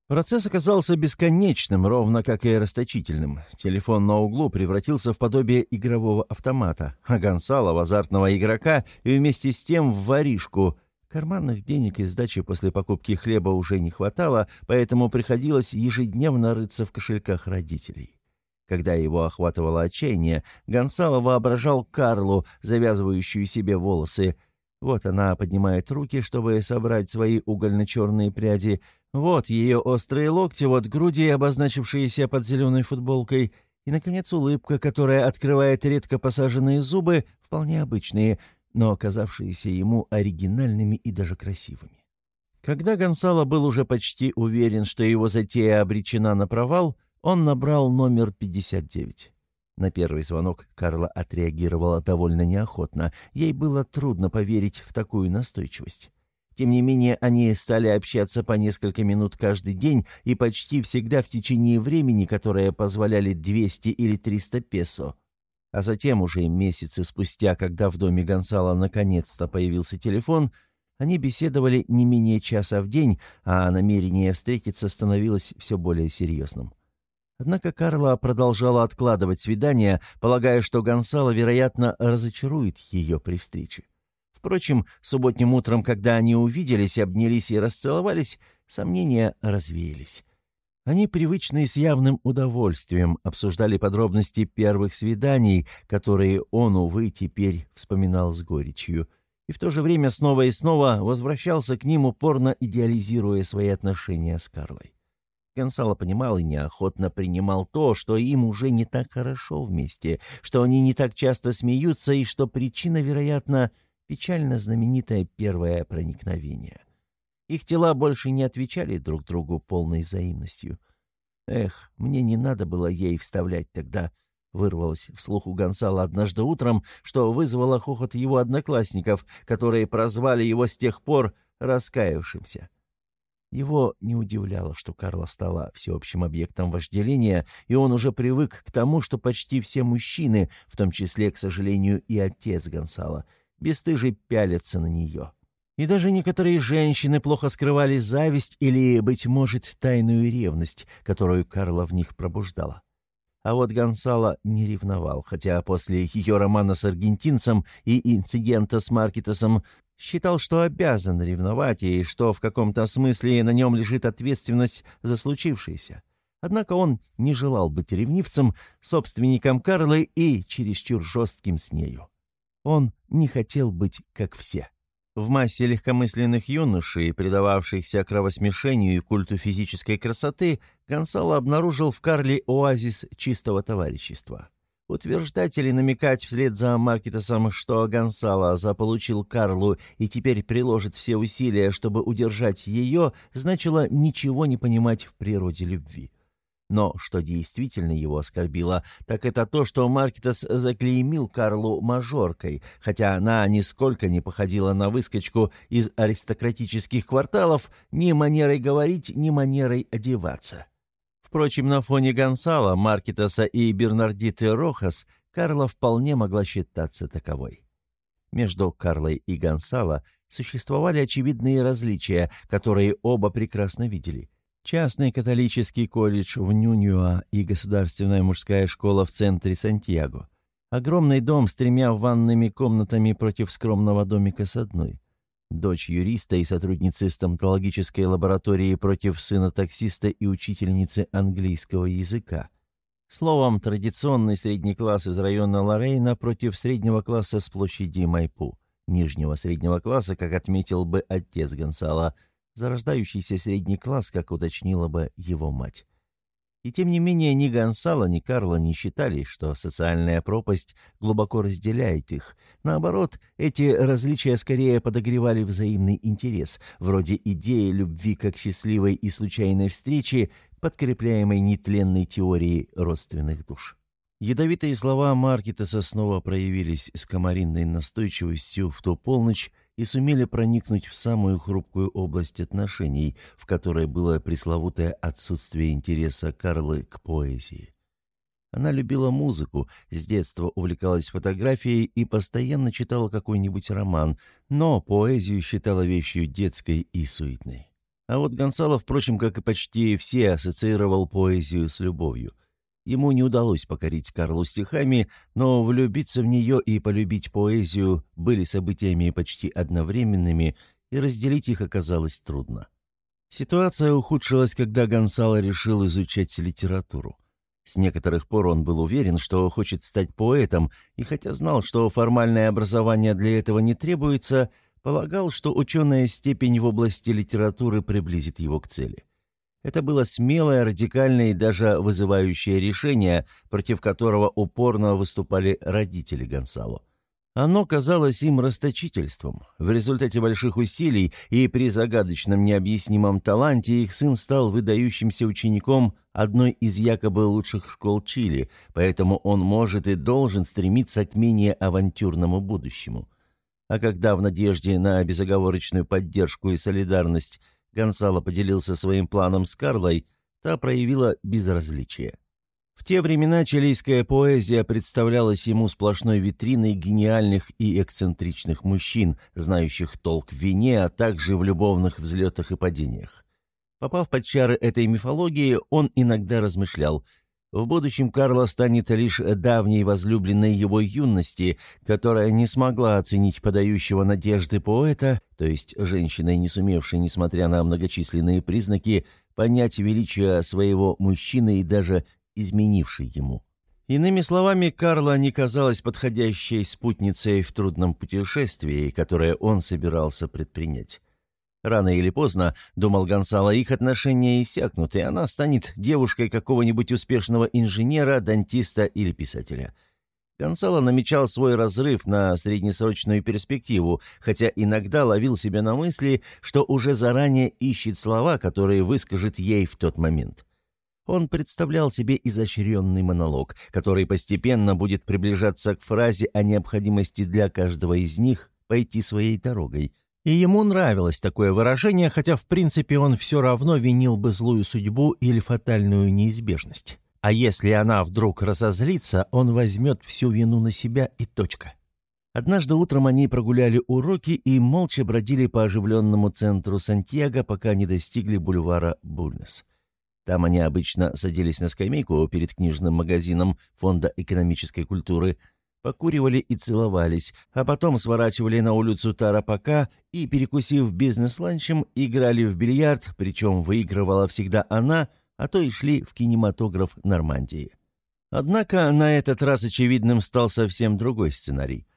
Процесс оказался бесконечным, ровно как и расточительным. Телефон на углу превратился в подобие игрового автомата, а Гонсало азартного игрока и вместе с тем в воришку – Карманных денег и сдачи после покупки хлеба уже не хватало, поэтому приходилось ежедневно рыться в кошельках родителей. Когда его охватывало отчаяние, Гонсало воображал Карлу, завязывающую себе волосы. Вот она поднимает руки, чтобы собрать свои угольно-черные пряди. Вот ее острые локти, вот груди, обозначившиеся под зеленой футболкой. И, наконец, улыбка, которая открывает редко посаженные зубы, вполне обычные — но оказавшиеся ему оригинальными и даже красивыми. Когда Гонсало был уже почти уверен, что его затея обречена на провал, он набрал номер 59. На первый звонок Карла отреагировала довольно неохотно. Ей было трудно поверить в такую настойчивость. Тем не менее, они стали общаться по несколько минут каждый день и почти всегда в течение времени, которое позволяли 200 или 300 песо. А затем, уже месяцы спустя, когда в доме Гонсала наконец-то появился телефон, они беседовали не менее часа в день, а намерение встретиться становилось все более серьезным. Однако Карла продолжала откладывать свидание, полагая, что Гонсало, вероятно, разочарует ее при встрече. Впрочем, субботним утром, когда они увиделись, обнялись и расцеловались, сомнения развеялись. Они привычно и с явным удовольствием обсуждали подробности первых свиданий, которые он, увы, теперь вспоминал с горечью, и в то же время снова и снова возвращался к ним, упорно идеализируя свои отношения с Карлой. Гонсало понимал и неохотно принимал то, что им уже не так хорошо вместе, что они не так часто смеются и что причина, вероятно, печально знаменитое первое проникновение. Их тела больше не отвечали друг другу полной взаимностью. «Эх, мне не надо было ей вставлять тогда», — вырвалось вслух у Гонсала однажды утром, что вызвало хохот его одноклассников, которые прозвали его с тех пор раскаявшимся. Его не удивляло, что Карла стала всеобщим объектом вожделения, и он уже привык к тому, что почти все мужчины, в том числе, к сожалению, и отец Гонсала, бесстыжий пялятся на нее. И даже некоторые женщины плохо скрывали зависть или, быть может, тайную ревность, которую Карла в них пробуждала. А вот Гонсало не ревновал, хотя после ее романа с аргентинцем и инцидента с Маркетосом считал, что обязан ревновать и что в каком-то смысле на нем лежит ответственность за случившееся. Однако он не желал быть ревнивцем, собственником Карлы и чересчур жестким с нею. Он не хотел быть как все. В массе легкомысленных юношей, предававшихся кровосмешению и культу физической красоты, Гонсало обнаружил в Карле оазис чистого товарищества. Утверждать или намекать вслед за Маркетосом, что Гонсало заполучил Карлу и теперь приложит все усилия, чтобы удержать ее, значило ничего не понимать в природе любви. Но что действительно его оскорбило, так это то, что Маркетос заклеймил Карлу мажоркой, хотя она нисколько не походила на выскочку из аристократических кварталов ни манерой говорить, ни манерой одеваться. Впрочем, на фоне Гонсала, Маркетаса и Бернардиты Рохас Карла вполне могла считаться таковой. Между Карлой и Гонсало существовали очевидные различия, которые оба прекрасно видели. Частный католический колледж в Нюнюа и государственная мужская школа в центре Сантьяго. Огромный дом с тремя ванными комнатами против скромного домика с одной дочь юриста и сотрудницы стоматологической лаборатории против сына таксиста и учительницы английского языка. Словом, традиционный средний класс из района Лорейна против среднего класса с площади Майпу, нижнего среднего класса, как отметил бы отец Гонсала, зарождающийся средний класс, как уточнила бы его мать. И тем не менее ни Гонсало, ни Карло не считали, что социальная пропасть глубоко разделяет их. Наоборот, эти различия скорее подогревали взаимный интерес, вроде идеи любви как счастливой и случайной встречи, подкрепляемой нетленной теорией родственных душ. Ядовитые слова Маркетеса снова проявились с комаринной настойчивостью в ту полночь, и сумели проникнуть в самую хрупкую область отношений, в которой было пресловутое отсутствие интереса Карлы к поэзии. Она любила музыку, с детства увлекалась фотографией и постоянно читала какой-нибудь роман, но поэзию считала вещью детской и суетной. А вот Гонсало, впрочем, как и почти все, ассоциировал поэзию с любовью. Ему не удалось покорить Карлу стихами, но влюбиться в нее и полюбить поэзию были событиями почти одновременными, и разделить их оказалось трудно. Ситуация ухудшилась, когда Гонсало решил изучать литературу. С некоторых пор он был уверен, что хочет стать поэтом, и хотя знал, что формальное образование для этого не требуется, полагал, что ученая степень в области литературы приблизит его к цели. Это было смелое, радикальное и даже вызывающее решение, против которого упорно выступали родители Гонсало. Оно казалось им расточительством. В результате больших усилий и при загадочном необъяснимом таланте их сын стал выдающимся учеником одной из якобы лучших школ Чили, поэтому он может и должен стремиться к менее авантюрному будущему. А когда в надежде на безоговорочную поддержку и солидарность Гонсало поделился своим планом с Карлой, та проявила безразличие. В те времена чилийская поэзия представлялась ему сплошной витриной гениальных и эксцентричных мужчин, знающих толк в вине, а также в любовных взлетах и падениях. Попав под чары этой мифологии, он иногда размышлял, в будущем Карла станет лишь давней возлюбленной его юности, которая не смогла оценить подающего надежды поэта, то есть женщиной, не сумевшей, несмотря на многочисленные признаки, понять величие своего мужчины и даже изменивший ему. Иными словами, Карла не казалась подходящей спутницей в трудном путешествии, которое он собирался предпринять. Рано или поздно, думал Гонсало, их отношения иссякнут, и она станет девушкой какого-нибудь успешного инженера, дантиста или писателя. Гонсало намечал свой разрыв на среднесрочную перспективу, хотя иногда ловил себя на мысли, что уже заранее ищет слова, которые выскажет ей в тот момент. Он представлял себе изощренный монолог, который постепенно будет приближаться к фразе о необходимости для каждого из них пойти своей дорогой. И ему нравилось такое выражение, хотя в принципе он все равно винил бы злую судьбу или фатальную неизбежность. А если она вдруг разозлится, он возьмет всю вину на себя и точка. Однажды утром они прогуляли уроки и молча бродили по оживленному центру Сантьяго, пока не достигли бульвара Бульнес. Там они обычно садились на скамейку перед книжным магазином Фонда экономической культуры, покуривали и целовались, а потом сворачивали на улицу Тарапака и, перекусив бизнес-ланчем, играли в бильярд, причем выигрывала всегда она, а то и шли в кинематограф Нормандии. Однако на этот раз очевидным стал совсем другой сценарий.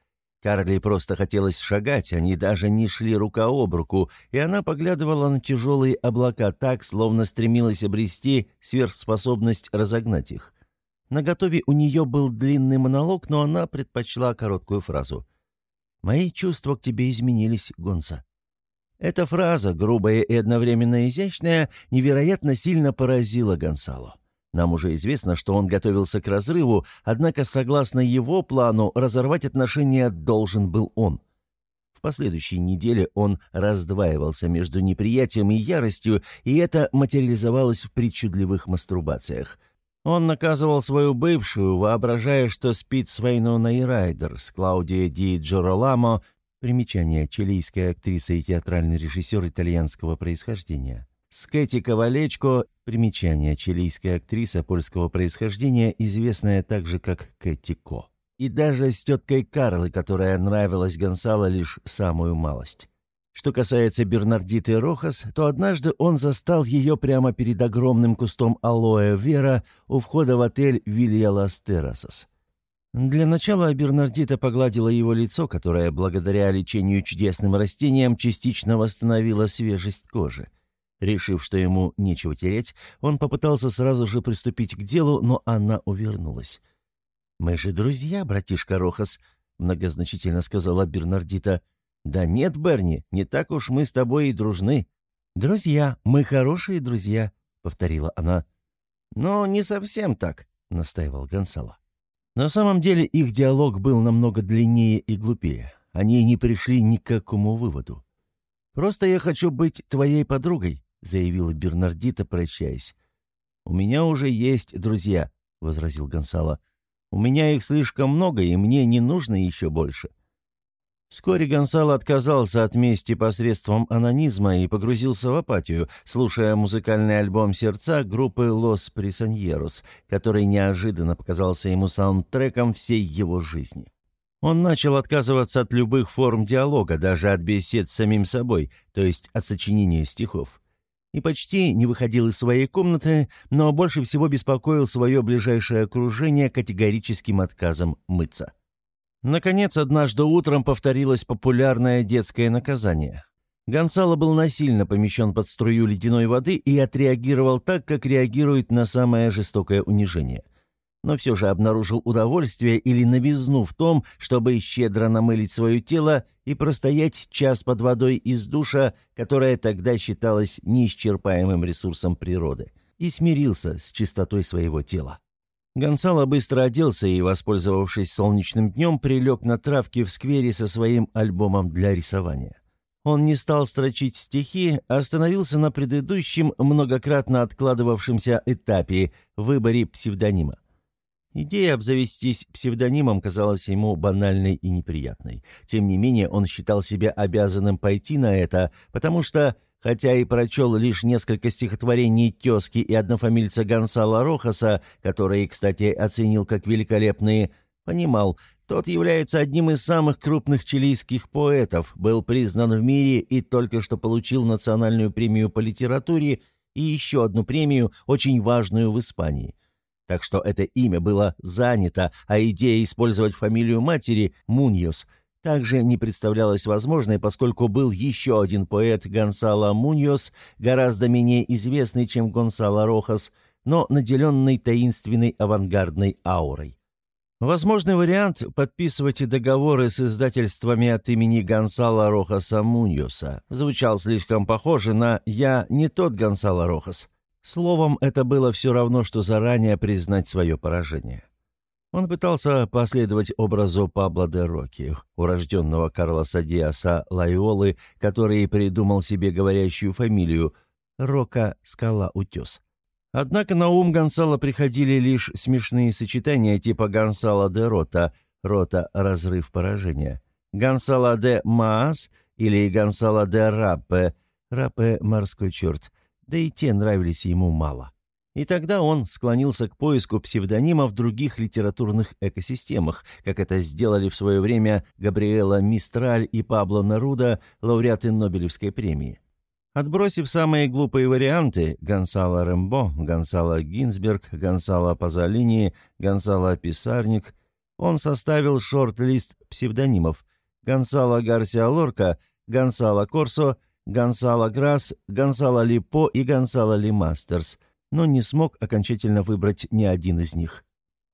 Карли просто хотелось шагать, они даже не шли рука об руку, и она поглядывала на тяжелые облака так, словно стремилась обрести сверхспособность разогнать их. На готове у нее был длинный монолог, но она предпочла короткую фразу. «Мои чувства к тебе изменились, Гонса». Эта фраза, грубая и одновременно изящная, невероятно сильно поразила Гонсало. Нам уже известно, что он готовился к разрыву, однако, согласно его плану, разорвать отношения должен был он. В последующей неделе он раздваивался между неприятием и яростью, и это материализовалось в причудливых мастурбациях. Он наказывал свою бывшую, воображая, что спит с Вейноной Райдер, с Клаудией Ди Джороламо, примечание, чилийская актриса и театральный режиссер итальянского происхождения. С Кэти Ковалечко, примечание, чилийская актриса польского происхождения, известная также как Кэти Ко. И даже с теткой Карлы, которая нравилась Гонсало лишь самую малость. Что касается Бернардиты Рохас, то однажды он застал ее прямо перед огромным кустом алоэ вера у входа в отель Вилья Лас Террасас. Для начала Бернардита погладила его лицо, которое, благодаря лечению чудесным растениям, частично восстановило свежесть кожи. Решив, что ему нечего терять, он попытался сразу же приступить к делу, но она увернулась. «Мы же друзья, братишка Рохас», — многозначительно сказала Бернардита. «Да нет, Берни, не так уж мы с тобой и дружны». «Друзья, мы хорошие друзья», — повторила она. «Но не совсем так», — настаивал Гонсало. На самом деле их диалог был намного длиннее и глупее. Они не пришли ни к какому выводу. «Просто я хочу быть твоей подругой», заявила Бернардита, прощаясь. «У меня уже есть друзья», — возразил Гонсало. «У меня их слишком много, и мне не нужно еще больше». Вскоре Гонсало отказался от мести посредством анонизма и погрузился в апатию, слушая музыкальный альбом «Сердца» группы «Лос Присоньерос», который неожиданно показался ему саундтреком всей его жизни. Он начал отказываться от любых форм диалога, даже от бесед с самим собой, то есть от сочинения стихов и почти не выходил из своей комнаты, но больше всего беспокоил свое ближайшее окружение категорическим отказом мыться. Наконец, однажды утром повторилось популярное детское наказание. Гонсало был насильно помещен под струю ледяной воды и отреагировал так, как реагирует на самое жестокое унижение. но все же обнаружил удовольствие или новизну в том, чтобы щедро намылить свое тело и простоять час под водой из душа, которая тогда считалась неисчерпаемым ресурсом природы, и смирился с чистотой своего тела. Гонсало быстро оделся и, воспользовавшись солнечным днем, прилег на травке в сквере со своим альбомом для рисования. Он не стал строчить стихи, а остановился на предыдущем, многократно откладывавшемся этапе – выборе псевдонима. Идея обзавестись псевдонимом казалась ему банальной и неприятной. Тем не менее, он считал себя обязанным пойти на это, потому что, хотя и прочел лишь несколько стихотворений тезки и однофамильца Гонсала Рохаса, которые, кстати, оценил как великолепные, понимал, тот является одним из самых крупных чилийских поэтов, был признан в мире и только что получил национальную премию по литературе и еще одну премию, очень важную в Испании – так что это имя было занято, а идея использовать фамилию матери, Муньос, также не представлялась возможной, поскольку был еще один поэт Гонсало Муньос, гораздо менее известный, чем Гонсало Рохас, но наделенный таинственной авангардной аурой. Возможный вариант – подписывать договоры с издательствами от имени Гонсало Рохаса Муньоса. Звучал слишком похоже на «Я не тот Гонсало Рохас». Словом, это было все равно, что заранее признать свое поражение. Он пытался последовать образу Пабло де Роки, урожденного Карлоса Диаса Лайолы, который придумал себе говорящую фамилию Рока Скала Утес. Однако на ум Гонсала приходили лишь смешные сочетания типа Гонсала де Рота, Рота – разрыв поражения, Гонсала де Маас или Гонсала де Раппе, Раппе – морской черт, да и те нравились ему мало. И тогда он склонился к поиску псевдонима в других литературных экосистемах, как это сделали в свое время Габриэла Мистраль и Пабло Наруда, лауреаты Нобелевской премии. Отбросив самые глупые варианты – Гонсало Рэмбо, Гонсало Гинзберг, Гонсало Пазолини, Гонсало Писарник – он составил шорт-лист псевдонимов – Гонсало Гарсиа Лорка, Гонсало Корсо – Гонсало Грасс, Гонсало Липо и Гонсало Ли Мастерс, но не смог окончательно выбрать ни один из них.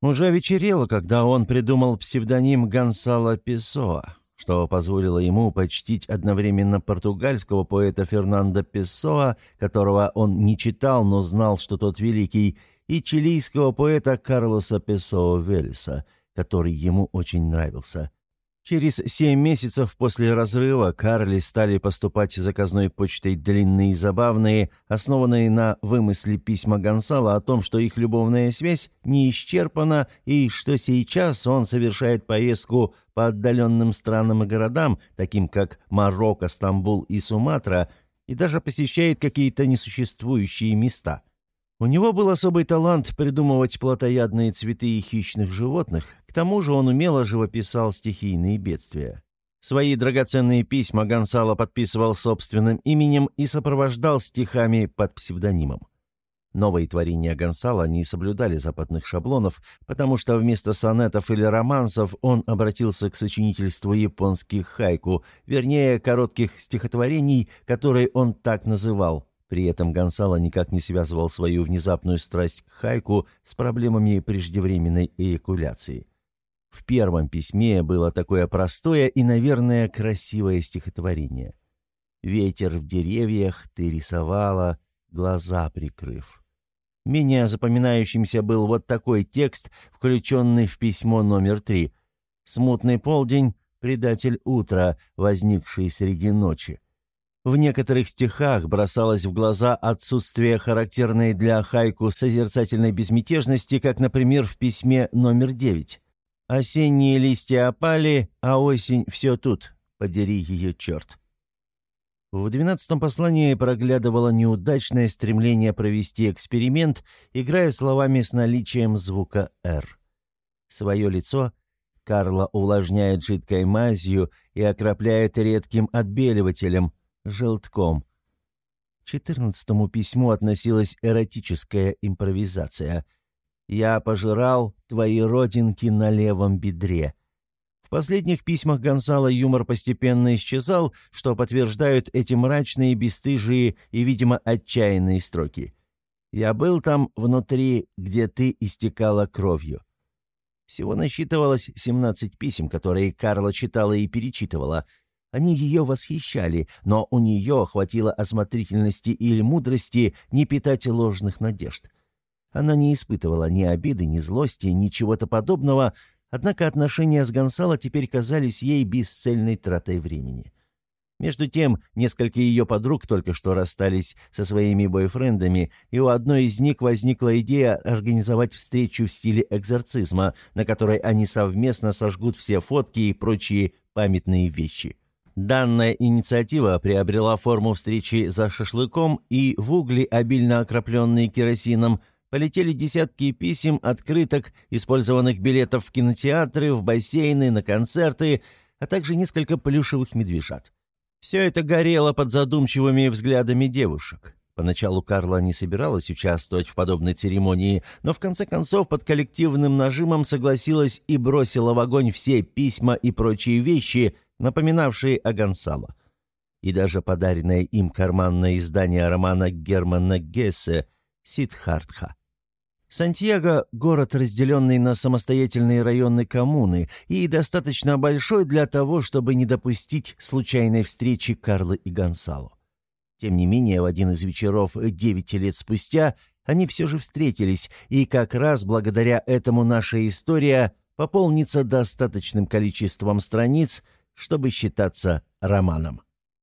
Уже вечерело, когда он придумал псевдоним Гонсало Песоа, что позволило ему почтить одновременно португальского поэта Фернандо Песоа, которого он не читал, но знал, что тот великий, и чилийского поэта Карлоса Песоа Велеса, который ему очень нравился – Через семь месяцев после разрыва Карли стали поступать заказной почтой длинные и забавные, основанные на вымысле письма Гонсала о том, что их любовная связь не исчерпана и что сейчас он совершает поездку по отдаленным странам и городам, таким как Марокко, Стамбул и Суматра, и даже посещает какие-то несуществующие места – у него был особый талант придумывать плотоядные цветы и хищных животных, к тому же он умело живописал стихийные бедствия. Свои драгоценные письма Гонсало подписывал собственным именем и сопровождал стихами под псевдонимом. Новые творения Гонсало не соблюдали западных шаблонов, потому что вместо сонетов или романсов он обратился к сочинительству японских хайку, вернее, коротких стихотворений, которые он так называл при этом Гонсало никак не связывал свою внезапную страсть к хайку с проблемами преждевременной эякуляции. В первом письме было такое простое и, наверное, красивое стихотворение. «Ветер в деревьях ты рисовала, глаза прикрыв». Менее запоминающимся был вот такой текст, включенный в письмо номер три. «Смутный полдень, предатель утра, возникший среди ночи». В некоторых стихах бросалось в глаза отсутствие характерной для хайку созерцательной безмятежности, как, например, в письме номер девять. «Осенние листья опали, а осень все тут. Подери ее черт». В двенадцатом послании проглядывало неудачное стремление провести эксперимент, играя словами с наличием звука «Р». Свое лицо Карла увлажняет жидкой мазью и окропляет редким отбеливателем – желтком. К четырнадцатому письму относилась эротическая импровизация. «Я пожирал твои родинки на левом бедре». В последних письмах Гонсало юмор постепенно исчезал, что подтверждают эти мрачные, бесстыжие и, видимо, отчаянные строки. Я был там внутри, где ты истекала кровью. Всего насчитывалось 17 писем, которые Карла читала и перечитывала. Они ее восхищали, но у нее хватило осмотрительности или мудрости не питать ложных надежд. Она не испытывала ни обиды, ни злости, ни чего-то подобного, однако отношения с Гонсало теперь казались ей бесцельной тратой времени. Между тем, несколько ее подруг только что расстались со своими бойфрендами, и у одной из них возникла идея организовать встречу в стиле экзорцизма, на которой они совместно сожгут все фотки и прочие памятные вещи. Данная инициатива приобрела форму встречи за шашлыком, и в угли, обильно окропленные керосином, полетели десятки писем, открыток, использованных билетов в кинотеатры, в бассейны, на концерты, а также несколько плюшевых медвежат. Все это горело под задумчивыми взглядами девушек. Поначалу Карла не собиралась участвовать в подобной церемонии, но в конце концов под коллективным нажимом согласилась и бросила в огонь все письма и прочие вещи, напоминавшие о Гонсало. И даже подаренное им карманное издание романа Германа Гессе «Сидхартха». Сантьяго – город, разделенный на самостоятельные районы коммуны и достаточно большой для того, чтобы не допустить случайной встречи Карлы и Гонсало. Тем не менее, в один из вечеров девять лет спустя они все же встретились, и как раз благодаря этому наша история пополнится достаточным количеством страниц, чтобы считаться романом.